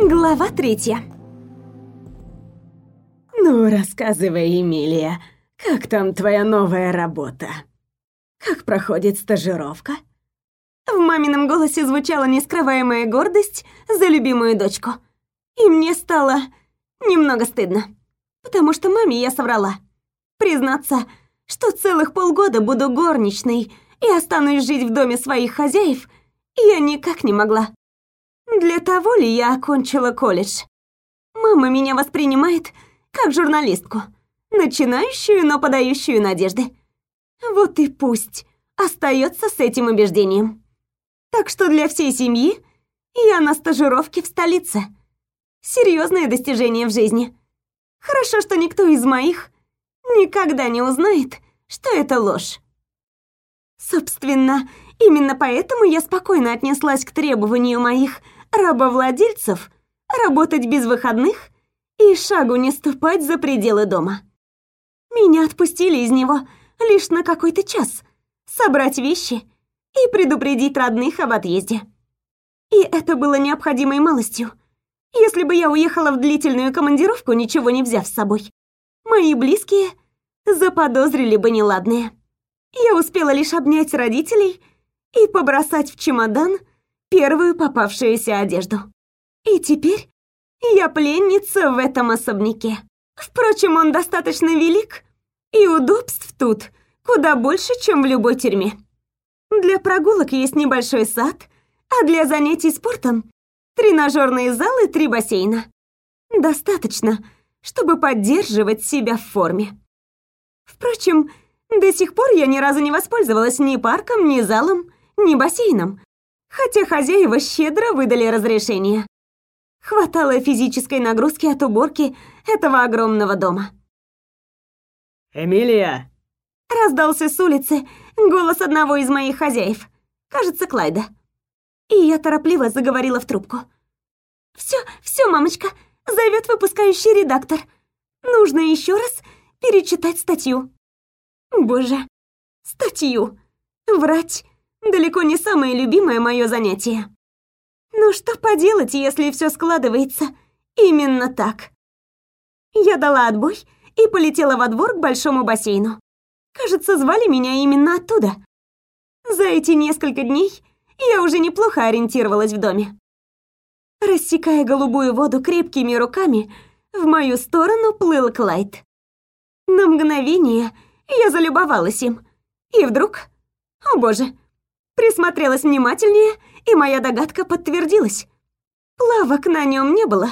Глава третья. Ну, рассказывай, Эмилия, как там твоя новая работа? Как проходит стажировка? В мамином голосе звучала нескрываемая гордость за любимую дочку. И мне стало немного стыдно, потому что маме я соврала. Признаться, что целых полгода буду горничной и останусь жить в доме своих хозяев, я никак не могла. Для того ли я окончила колледж? Мама меня воспринимает как журналистку, начинающую, но подающую надежды. Вот и пусть остается с этим убеждением. Так что для всей семьи я на стажировке в столице. Серьезное достижение в жизни. Хорошо, что никто из моих никогда не узнает, что это ложь. Собственно, именно поэтому я спокойно отнеслась к требованию моих рабовладельцев работать без выходных и шагу не ступать за пределы дома. Меня отпустили из него лишь на какой-то час, собрать вещи и предупредить родных об отъезде. И это было необходимой малостью. Если бы я уехала в длительную командировку, ничего не взяв с собой, мои близкие заподозрили бы неладное. Я успела лишь обнять родителей и побросать в чемодан первую попавшуюся одежду. И теперь я пленница в этом особняке. Впрочем, он достаточно велик, и удобств тут куда больше, чем в любой тюрьме. Для прогулок есть небольшой сад, а для занятий спортом тренажерные залы и три бассейна. Достаточно, чтобы поддерживать себя в форме. Впрочем, до сих пор я ни разу не воспользовалась ни парком, ни залом, ни бассейном, хотя хозяева щедро выдали разрешение. Хватало физической нагрузки от уборки этого огромного дома. «Эмилия!» Раздался с улицы голос одного из моих хозяев, кажется, Клайда. И я торопливо заговорила в трубку. «Все, все, мамочка, зовет выпускающий редактор. Нужно еще раз перечитать статью». Боже, статью. Врать далеко не самое любимое мое занятие. Но что поделать, если все складывается именно так? Я дала отбой и полетела во двор к большому бассейну. Кажется, звали меня именно оттуда. За эти несколько дней я уже неплохо ориентировалась в доме. Рассекая голубую воду крепкими руками, в мою сторону плыл Клайд. На мгновение я залюбовалась им. И вдруг... О боже! Присмотрелась внимательнее, и моя догадка подтвердилась. Плавок на нем не было.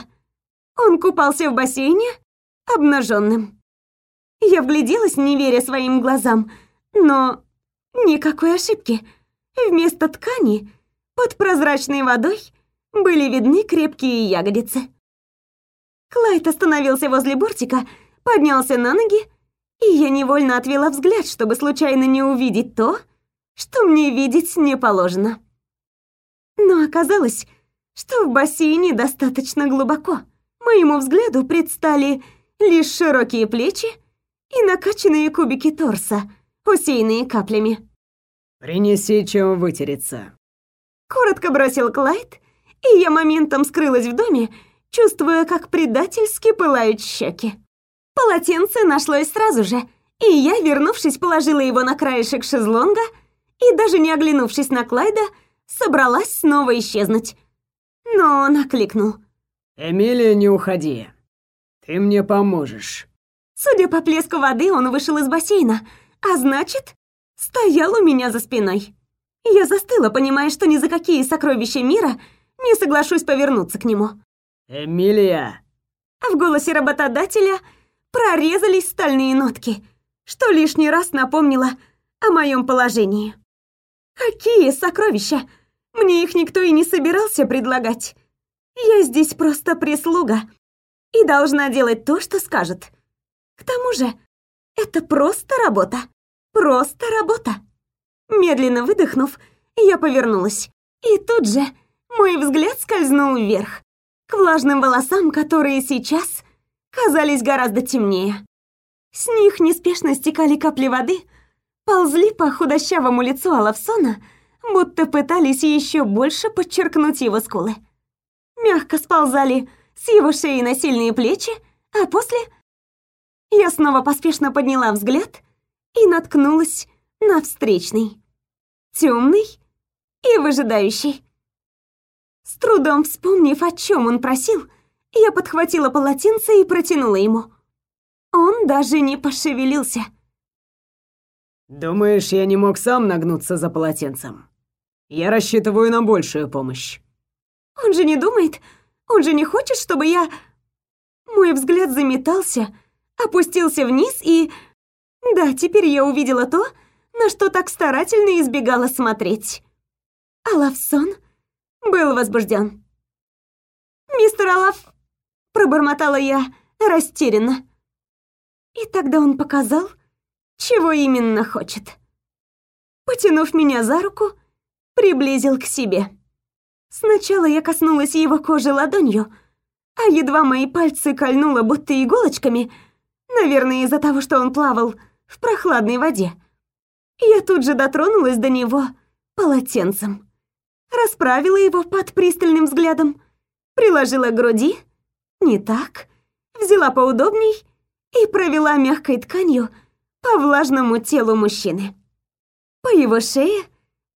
Он купался в бассейне обнаженным. Я вгляделась, не веря своим глазам, но никакой ошибки. Вместо ткани под прозрачной водой были видны крепкие ягодицы. Клайд остановился возле бортика, поднялся на ноги, и я невольно отвела взгляд, чтобы случайно не увидеть то, что мне видеть не положено. Но оказалось, что в бассейне достаточно глубоко. Моему взгляду предстали лишь широкие плечи и накачанные кубики торса, усеянные каплями. «Принеси, чем вытереться». Коротко бросил Клайд, и я моментом скрылась в доме, чувствуя, как предательски пылают щеки. Полотенце нашлось сразу же, и я, вернувшись, положила его на краешек шезлонга и, даже не оглянувшись на Клайда, собралась снова исчезнуть. Но он окликнул. «Эмилия, не уходи. Ты мне поможешь». Судя по плеску воды, он вышел из бассейна, а значит, стоял у меня за спиной. Я застыла, понимая, что ни за какие сокровища мира не соглашусь повернуться к нему. «Эмилия!» В голосе работодателя прорезались стальные нотки, что лишний раз напомнило о моем положении. Какие сокровища! Мне их никто и не собирался предлагать. Я здесь просто прислуга и должна делать то, что скажет. К тому же, это просто работа. Просто работа. Медленно выдохнув, я повернулась. И тут же мой взгляд скользнул вверх, к влажным волосам, которые сейчас казались гораздо темнее. С них неспешно стекали капли воды, ползли по худощавому лицу Алавсона, будто пытались еще больше подчеркнуть его скулы. мягко сползали с его шеи на сильные плечи, а после я снова поспешно подняла взгляд и наткнулась на встречный. Темный и выжидающий. С трудом вспомнив, о чем он просил, я подхватила полотенце и протянула ему. Он даже не пошевелился. «Думаешь, я не мог сам нагнуться за полотенцем? Я рассчитываю на большую помощь». Он же не думает, он же не хочет, чтобы я... Мой взгляд заметался, опустился вниз и... Да, теперь я увидела то, на что так старательно избегала смотреть. А Лавсон был возбужден. «Мистер Алаф...» — пробормотала я растерянно. И тогда он показал, чего именно хочет. Потянув меня за руку, приблизил к себе. Сначала я коснулась его кожи ладонью, а едва мои пальцы кольнуло будто иголочками, наверное, из-за того, что он плавал в прохладной воде, я тут же дотронулась до него полотенцем, расправила его под пристальным взглядом, приложила к груди, не так, взяла поудобней и провела мягкой тканью по влажному телу мужчины. По его шее,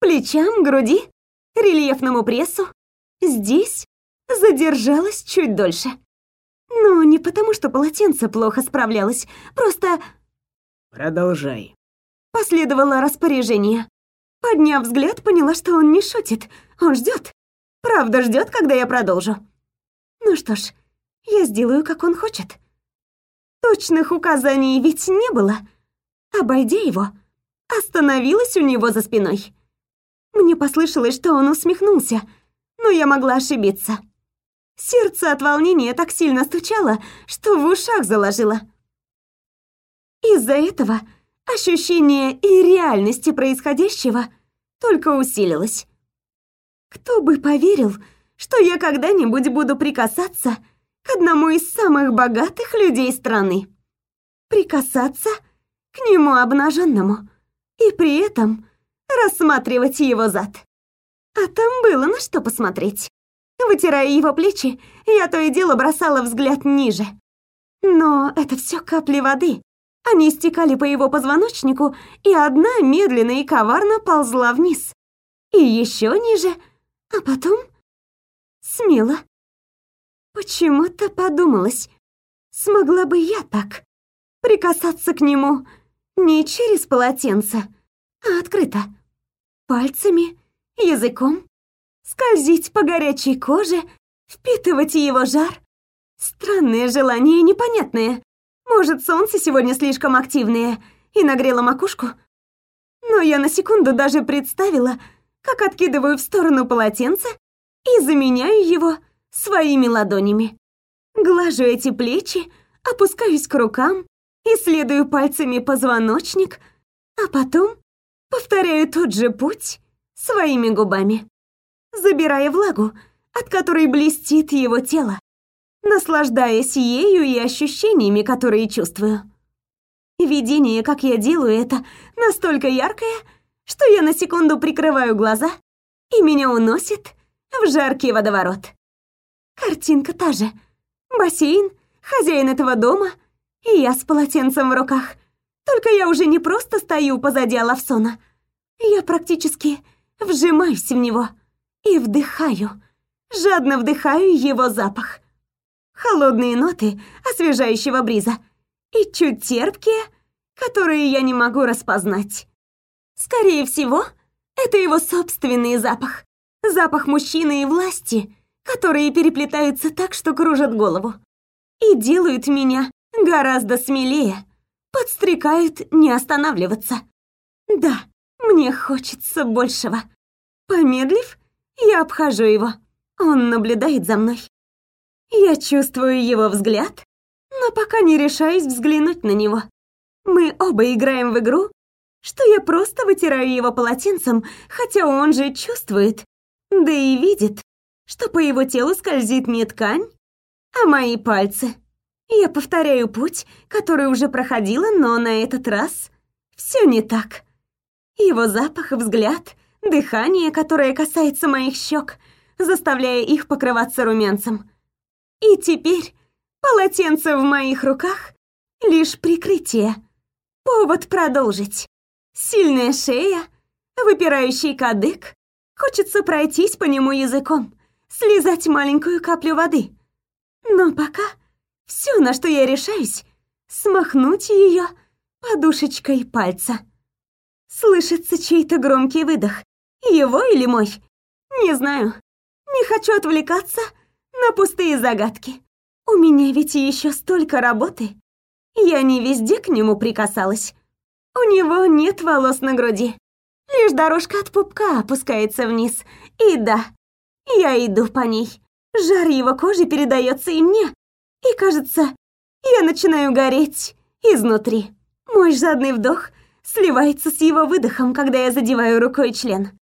плечам, груди, рельефному прессу. Здесь задержалась чуть дольше. Но не потому, что полотенце плохо справлялось, просто... «Продолжай», — последовало распоряжение. Подняв взгляд, поняла, что он не шутит. Он ждет. Правда, ждет, когда я продолжу. Ну что ж, я сделаю, как он хочет. Точных указаний ведь не было. Обойдя его, остановилась у него за спиной. Мне послышалось, что он усмехнулся, но я могла ошибиться. Сердце от волнения так сильно стучало, что в ушах заложило. Из-за этого ощущение и реальности происходящего только усилилось. Кто бы поверил, что я когда-нибудь буду прикасаться к одному из самых богатых людей страны. Прикасаться к нему обнаженному и при этом рассматривать его зад. А там было на что посмотреть. Вытирая его плечи, я то и дело бросала взгляд ниже. Но это все капли воды. Они стекали по его позвоночнику, и одна медленно и коварно ползла вниз. И еще ниже, а потом смело. Почему-то подумалось, смогла бы я так прикасаться к нему не через полотенце, а открыто пальцами, языком, скользить по горячей коже, впитывать его жар. Странное желание непонятное. Может, солнце сегодня слишком активное и нагрело макушку? Но я на секунду даже представила, как откидываю в сторону полотенце и заменяю его своими ладонями. Глажу эти плечи, опускаюсь к рукам, исследую пальцами позвоночник, а потом Повторяю тот же путь своими губами, забирая влагу, от которой блестит его тело, наслаждаясь ею и ощущениями, которые чувствую. Видение, как я делаю это, настолько яркое, что я на секунду прикрываю глаза, и меня уносит в жаркий водоворот. Картинка та же. Бассейн, хозяин этого дома, и я с полотенцем в руках, только я уже не просто стою позади Алавсона. Я практически вжимаюсь в него и вдыхаю, жадно вдыхаю его запах. Холодные ноты освежающего бриза и чуть терпкие, которые я не могу распознать. Скорее всего, это его собственный запах. Запах мужчины и власти, которые переплетаются так, что кружат голову. И делают меня гораздо смелее подстрекают не останавливаться. Да, мне хочется большего. Помедлив, я обхожу его. Он наблюдает за мной. Я чувствую его взгляд, но пока не решаюсь взглянуть на него. Мы оба играем в игру, что я просто вытираю его полотенцем, хотя он же чувствует, да и видит, что по его телу скользит не ткань, а мои пальцы. Я повторяю путь, который уже проходила, но на этот раз все не так. Его запах, взгляд, дыхание, которое касается моих щек, заставляя их покрываться румянцем. И теперь полотенце в моих руках — лишь прикрытие, повод продолжить. Сильная шея, выпирающий кадык, хочется пройтись по нему языком, слезать маленькую каплю воды. Но пока все, на что я решаюсь, смахнуть ее подушечкой пальца. Слышится чей-то громкий выдох. Его или мой? Не знаю. Не хочу отвлекаться на пустые загадки. У меня ведь еще столько работы. Я не везде к нему прикасалась. У него нет волос на груди. Лишь дорожка от пупка опускается вниз. И да, я иду по ней. Жар его кожи передается и мне. И кажется, я начинаю гореть изнутри. Мой жадный вдох сливается с его выдохом, когда я задеваю рукой член.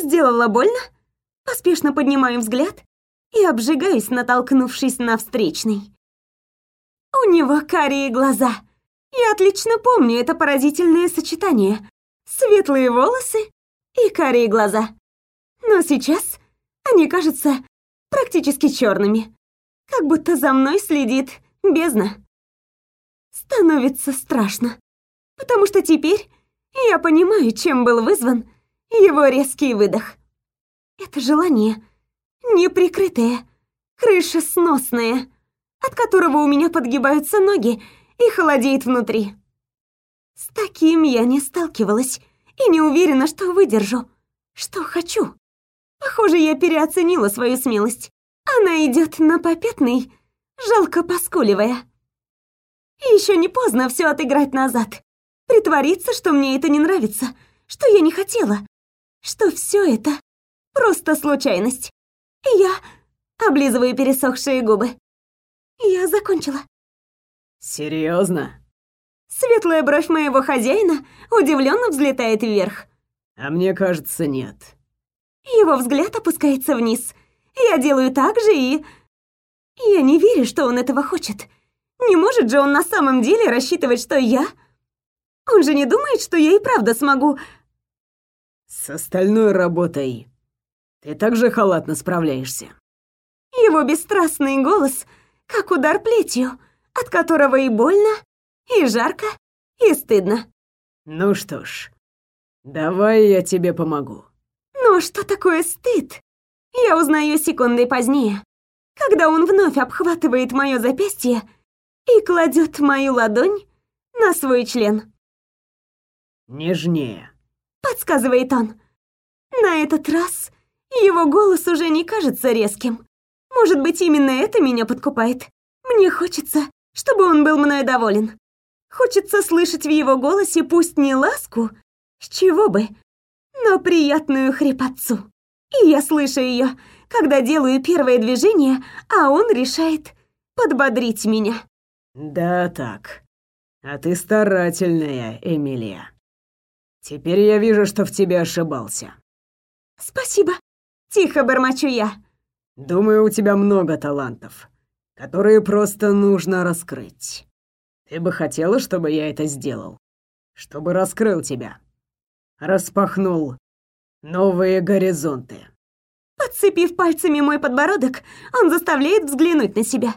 Сделала больно? Поспешно поднимаю взгляд и обжигаюсь, натолкнувшись на встречный. У него карие глаза. Я отлично помню это поразительное сочетание. Светлые волосы и карие глаза. Но сейчас они кажутся практически черными. Как будто за мной следит бездна. Становится страшно потому что теперь я понимаю, чем был вызван его резкий выдох. Это желание неприкрытое, крышесносное, от которого у меня подгибаются ноги и холодеет внутри. С таким я не сталкивалась и не уверена, что выдержу, что хочу. Похоже, я переоценила свою смелость. Она идет на попятный, жалко поскуливая. Еще не поздно все отыграть назад притвориться, что мне это не нравится, что я не хотела, что все это просто случайность. И я облизываю пересохшие губы. Я закончила. Серьезно? Светлая бровь моего хозяина удивленно взлетает вверх. А мне кажется, нет. Его взгляд опускается вниз. Я делаю так же и... Я не верю, что он этого хочет. Не может же он на самом деле рассчитывать, что я он же не думает, что я и правда смогу...» «С остальной работой ты также халатно справляешься». Его бесстрастный голос, как удар плетью, от которого и больно, и жарко, и стыдно. «Ну что ж, давай я тебе помогу». Но что такое стыд? Я узнаю секундой позднее, когда он вновь обхватывает мое запястье и кладет мою ладонь на свой член. «Нежнее», — подсказывает он. На этот раз его голос уже не кажется резким. Может быть, именно это меня подкупает. Мне хочется, чтобы он был мной доволен. Хочется слышать в его голосе пусть не ласку, с чего бы, но приятную хрипотцу. И я слышу ее, когда делаю первое движение, а он решает подбодрить меня. «Да так. А ты старательная, Эмилия». Теперь я вижу, что в тебе ошибался. Спасибо. Тихо бормочу я. Думаю, у тебя много талантов, которые просто нужно раскрыть. Ты бы хотела, чтобы я это сделал? Чтобы раскрыл тебя. Распахнул новые горизонты. Подцепив пальцами мой подбородок, он заставляет взглянуть на себя.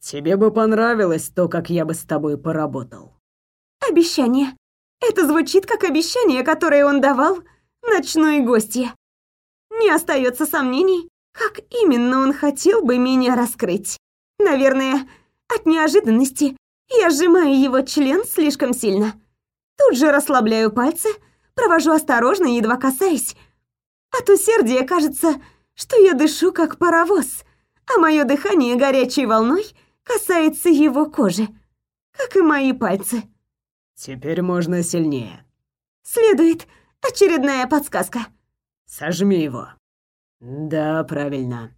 Тебе бы понравилось то, как я бы с тобой поработал. Обещание. Это звучит как обещание, которое он давал ночной гостье. Не остается сомнений, как именно он хотел бы меня раскрыть. Наверное, от неожиданности я сжимаю его член слишком сильно. Тут же расслабляю пальцы, провожу осторожно, едва касаясь. От усердия кажется, что я дышу как паровоз, а мое дыхание горячей волной касается его кожи, как и мои пальцы. Теперь можно сильнее. Следует очередная подсказка. Сожми его. Да, правильно.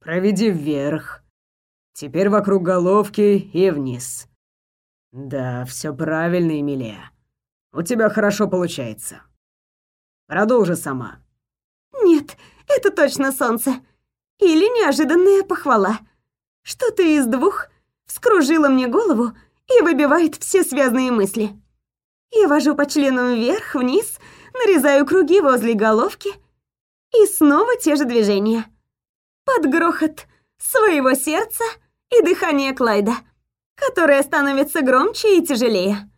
Проведи вверх. Теперь вокруг головки и вниз. Да, все правильно, Эмилия. У тебя хорошо получается. Продолжи сама. Нет, это точно солнце. Или неожиданная похвала. Что-то из двух вскружило мне голову и выбивает все связанные мысли. Я вожу по членам вверх, вниз, нарезаю круги возле головки. И снова те же движения. Под грохот своего сердца и дыхание Клайда, которое становится громче и тяжелее.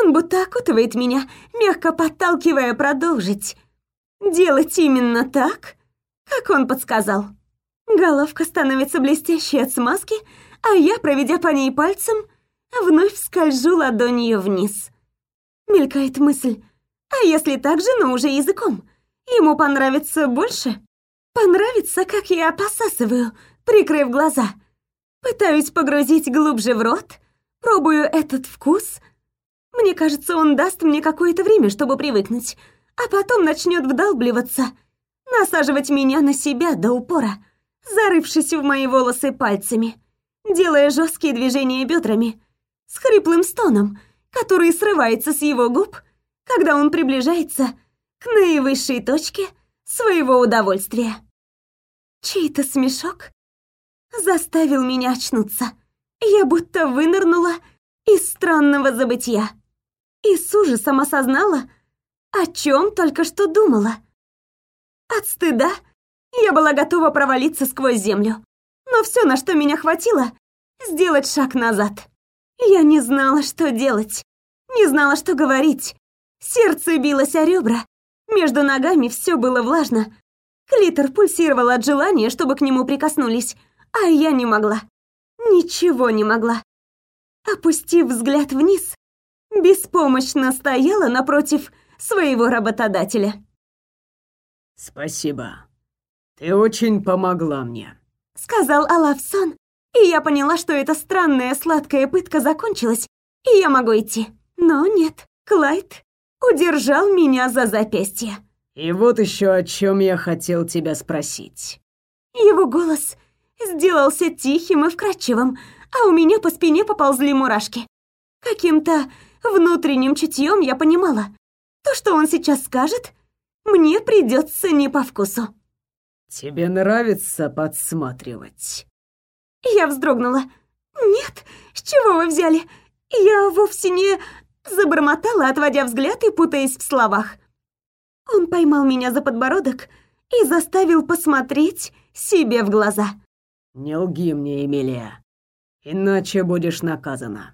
Он будто окутывает меня, мягко подталкивая продолжить. Делать именно так, как он подсказал. Головка становится блестящей от смазки, а я, проведя по ней пальцем, вновь скольжу ладонью вниз. Мелькает мысль, а если так же, но уже языком? Ему понравится больше? Понравится, как я посасываю, прикрыв глаза. Пытаюсь погрузить глубже в рот, пробую этот вкус. Мне кажется, он даст мне какое-то время, чтобы привыкнуть, а потом начнет вдалбливаться, насаживать меня на себя до упора, зарывшись в мои волосы пальцами, делая жесткие движения бедрами, с хриплым стоном, который срывается с его губ, когда он приближается к наивысшей точке своего удовольствия. Чей-то смешок заставил меня очнуться. Я будто вынырнула из странного забытия и с ужасом осознала, о чем только что думала. От стыда я была готова провалиться сквозь землю, но все, на что меня хватило, сделать шаг назад. Я не знала, что делать, не знала, что говорить. Сердце билось о ребра, между ногами все было влажно. Клитор пульсировал от желания, чтобы к нему прикоснулись, а я не могла. Ничего не могла. Опустив взгляд вниз, беспомощно стояла напротив своего работодателя. «Спасибо. Ты очень помогла мне», — сказал Алавсон, и я поняла, что эта странная сладкая пытка закончилась, и я могу идти. Но нет, Клайд удержал меня за запястье. «И вот еще о чем я хотел тебя спросить». Его голос сделался тихим и вкрадчивым, а у меня по спине поползли мурашки. Каким-то внутренним чутьем я понимала, то, что он сейчас скажет, мне придется не по вкусу. «Тебе нравится подсматривать?» Я вздрогнула. «Нет, с чего вы взяли? Я вовсе не...» Забормотала, отводя взгляд и путаясь в словах. Он поймал меня за подбородок и заставил посмотреть себе в глаза. «Не лги мне, Эмилия, иначе будешь наказана».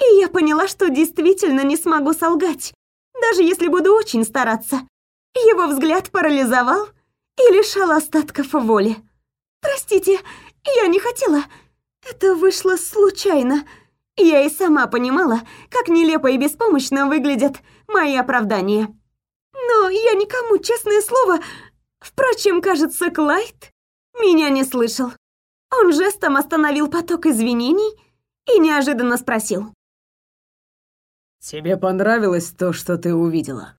И я поняла, что действительно не смогу солгать, даже если буду очень стараться. Его взгляд парализовал и лишал остатков воли. «Простите, я не хотела. Это вышло случайно». Я и сама понимала, как нелепо и беспомощно выглядят мои оправдания. Но я никому, честное слово... Впрочем, кажется, Клайд меня не слышал. Он жестом остановил поток извинений и неожиданно спросил. «Тебе понравилось то, что ты увидела?»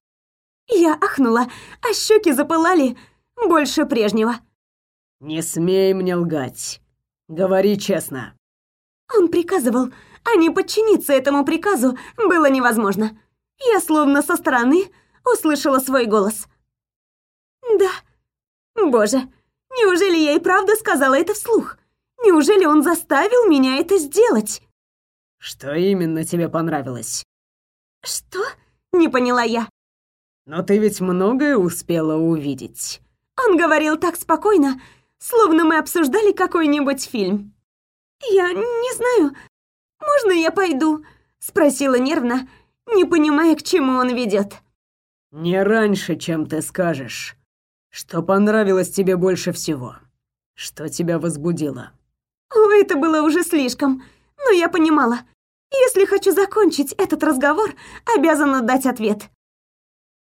Я ахнула, а щеки запылали больше прежнего. «Не смей мне лгать. Говори честно». Он приказывал, а не подчиниться этому приказу было невозможно. Я словно со стороны услышала свой голос. «Да. Боже, неужели я и правда сказала это вслух? Неужели он заставил меня это сделать?» «Что именно тебе понравилось?» «Что?» — не поняла я. «Но ты ведь многое успела увидеть». Он говорил так спокойно, словно мы обсуждали какой-нибудь фильм. «Я не знаю, «Можно я пойду?» — спросила нервно, не понимая, к чему он ведет. «Не раньше, чем ты скажешь. Что понравилось тебе больше всего? Что тебя возбудило?» О, это было уже слишком, но я понимала. Если хочу закончить этот разговор, обязана дать ответ.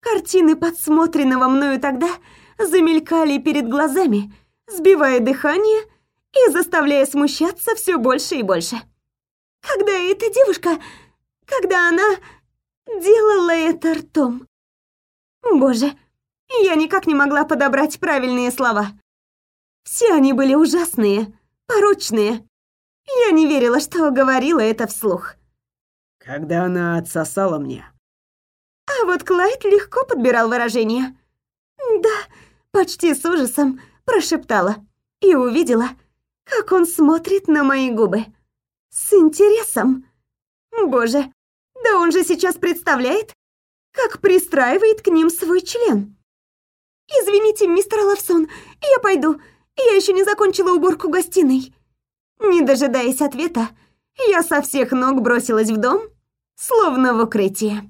Картины подсмотренного мною тогда замелькали перед глазами, сбивая дыхание и заставляя смущаться все больше и больше. Когда эта девушка... Когда она делала это ртом. Боже, я никак не могла подобрать правильные слова. Все они были ужасные, порочные. Я не верила, что говорила это вслух. Когда она отсосала мне. А вот Клайд легко подбирал выражения. Да, почти с ужасом прошептала и увидела, как он смотрит на мои губы. С интересом? Боже, да он же сейчас представляет, как пристраивает к ним свой член. Извините, мистер Лавсон, я пойду. Я еще не закончила уборку гостиной». Не дожидаясь ответа, я со всех ног бросилась в дом, словно в укрытие.